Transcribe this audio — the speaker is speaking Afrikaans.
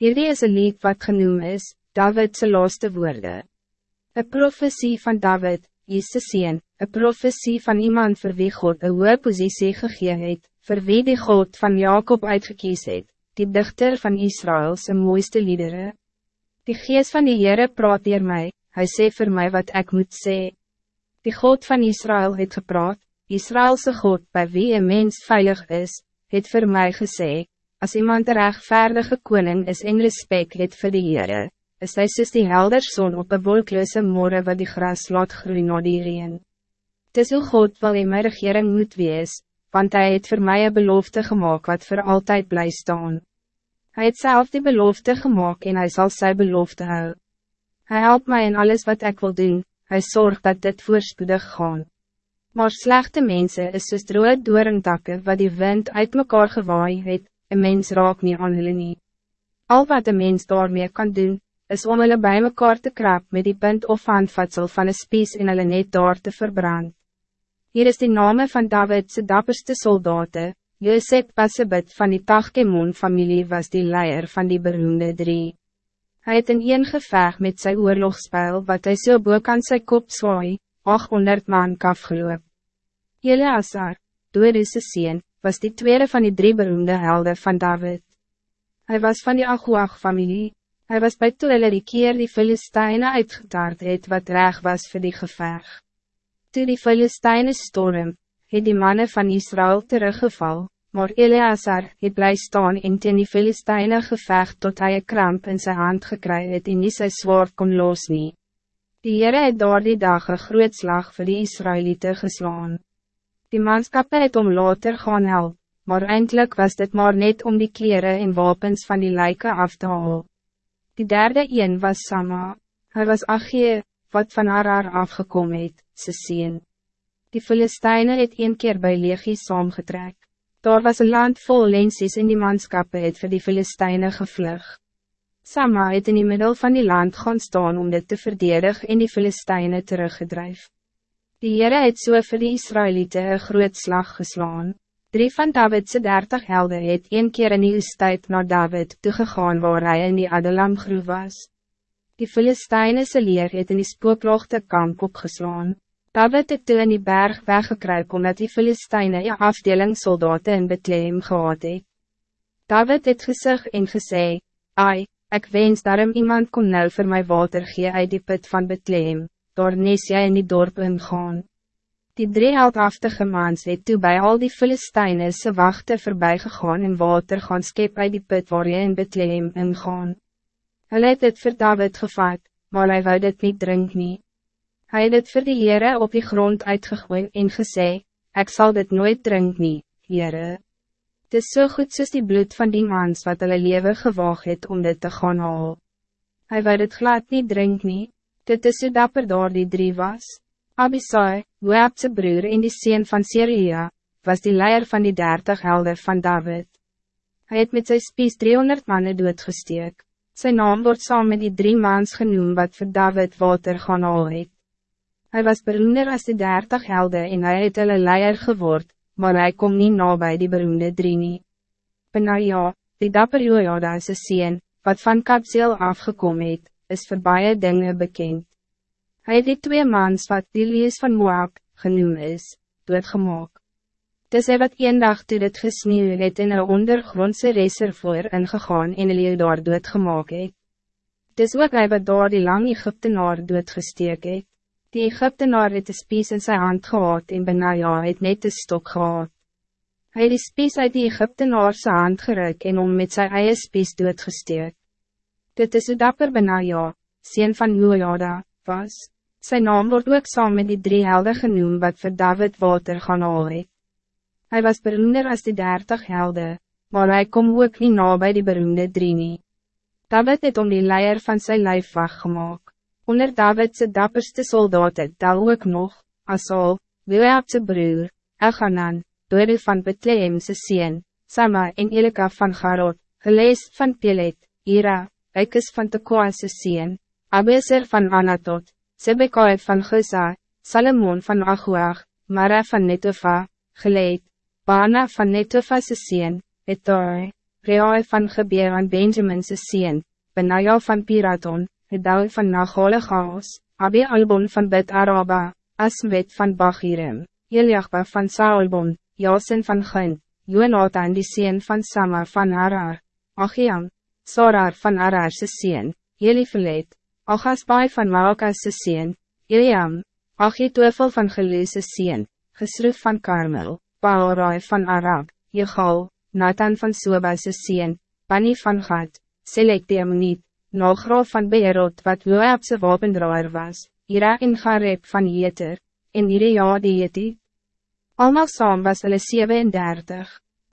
Hierdie is een lied wat genoem is, Davidse laaste woorden. Een profetie van David, Jesse sien, een profetie van iemand voor wie God een hoge positie gegee het, voor wie die God van Jacob uitgekies het, die dichter van Israëls mooiste liederen. Die geest van die Heere praat hier mij, hij sê voor mij wat ik moet zeggen. Die God van Israël het gepraat, Israëlse God bij wie een mens veilig is, het voor mij gezegd. Als iemand een rechtvaardige koning is en respect het vir die Heere, is hy soos die helder zon op een wolkloose morgen wat die gras laat groeien na die reen. Dis hoe God wil in my regering moet wees, want hij het voor mij een belofte gemaakt wat voor altijd bly staan. Hij het zelf die belofte gemaakt en hij zal zijn belofte hou. Hij helpt mij in alles wat ik wil doen, hij zorgt dat dit voorspoedig gaan. Maar slechte mensen is soos droge doorentakke wat die wind uit mekaar gewaai het, een mens raak nie aan hulle nie. Al wat een mens daarmee kan doen, is om hulle bij mekaar te krap met die punt of handvatsel van een spies en hulle net daar te verbrand. Hier is die name van Davidse dapperste soldaten, Josep Passebit van die Tachkemon familie was die leier van die beroemde drie. Hij het in een geveg met zijn oorlogspijl wat hij so boek aan sy kop zwaai, 800 man kaf geloop. Eleazar, Doris' sien, was die tweede van die drie beroemde helden van David. Hij was van die Aguag-familie, hij was bij toe hulle die keer die Filisteine uitgetaard het wat reg was voor die geveg. Toe die Filisteine storm, het die mannen van Israël teruggeval, maar Eleazar het bly staan en teen die Filisteine geveg tot hij een kramp in zijn hand gekry het en nie sy zwaard kon los nie. Die Heere het daar die dag een groot slag vir die Israëlieten geslaan. Die manskappe het om later gaan help, maar eindelijk was dit maar net om die kleren en wapens van die lijken af te halen. Die derde een was Sama, hij was Achie, wat van haar afgekomen het, ze zien. Die Filistijnen het een keer bij Legie saamgetrek. Daar was een land vol lensies en die manskappe het vir die Filistijnen gevlug. Sama het in die middel van die land gaan staan om dit te verdedigen en die Filistijnen teruggedrijven. Die Heere het so vir die Israëlieten een groot slag geslaan. Drie van Davidse dertig helden het een keer in die oestijd naar David toegegaan waar hij in die Adelam groef was. Die Filistijnse leer het in die spooklochte kamp opgeslaan. David het toe in die berg weggekruip omdat die Filistijnen een afdeling soldaten in Bethlehem gehad het. David het gezegd en gesê, Ai, ik wens daarom iemand kon nou voor mij water gee uit die put van Bethlehem daar nes jy in die dorp ingaan. Die drie heldhaftige mans het toe bij al die Filistijnen se wachte voorbij gegaan en water gaan skep uit die put waar jy in Bethlehem ingaan. Hulle het het vir David gevat, maar hy wou dit niet drink nie. Hy het het vir die Heere op die grond uitgegooi en gesê, ik zal dit nooit drink nie, Heere. Het is so goed soos die bloed van die mans wat hulle lewe gewaag het om dit te gaan haal. Hij wou dit glad niet drink nie, dit is hoe dapper daar die drie was. Abisai, Moabse broer en die sien van Syria, was die leier van die dertig helden van David. Hij het met zijn spies 300 mannen doodgesteek. Zijn naam wordt saam met die drie maans genoemd wat voor David water gaan al het. Hij was beroemder als die dertig helden en hij het hulle leier geword, maar hij komt niet na bij die beroemde drie nie. Benaja, die dapper Jojada is een sien, wat van Kapseel afgekomen het, is voor baie dingen bekend. Hij het die twee mans wat Dilius van Moab, genoem is, doodgemaak. Dis hy wat een dag toe dit gesneeuw het in een ondergrondse reservoir ingegaan en hulle daar doodgemaak het. Dis ook hy wat daar die lang Egyptenaar doodgesteek het. Die Egyptenaar het een spies in zijn hand gehad en Benaja het net een stok gehad. Hij het die spies uit die Egyptenaar zijn hand geruk en om met zijn eie spies doodgesteek. Dit is hoe dapper Benaja, sien van Jojada, was. Zijn naam wordt ook saam met die drie helden genoemd wat voor David water gaan haal het. Hy was beroemder als die dertig helden, maar hij kom ook niet na bij die beroemde drie nie. David het om die leier van zijn lijf gemaakt. Onder Davidse dapperste soldaten tel ook nog, Asal, Wilhabse broer, Elganan, Dode van Bethlehemse sien, Sama en Elika van Garot, gelees van Pelet, Ira, Ekes van Tekoase sien, Abeser van Anatot, Sebekai van Gusa, Salomon van Aguag, Mara van Netofa, Geleed, Bana van Netofa se sien, Etoi, Reai van Gebeer aan Benjamin's sien, Benaja van Piraton, Hedau van Nagole Gaos, Abi Albon van Bet Araba, Asmet van Bachirem, Eliachba van Saulbon, Jasen van Gint, Jonathan die sien van Sama van Arar, Achiam, Sorar van Ararse sien, Elifelet, Agasbai van Maakas sien, Eliam, Achitofel van Gelese sien, Gesruf van Karmel, Baalraai van Arab, Jegal, Nathan van Sobas sien, Pani van Gad, Selecteum niet, Nalgraaf van Beerot wat Joabse wapendraaier was, Ira en Gareb van Jeter, en Irea die Jeti. Almal saam was hulle 37.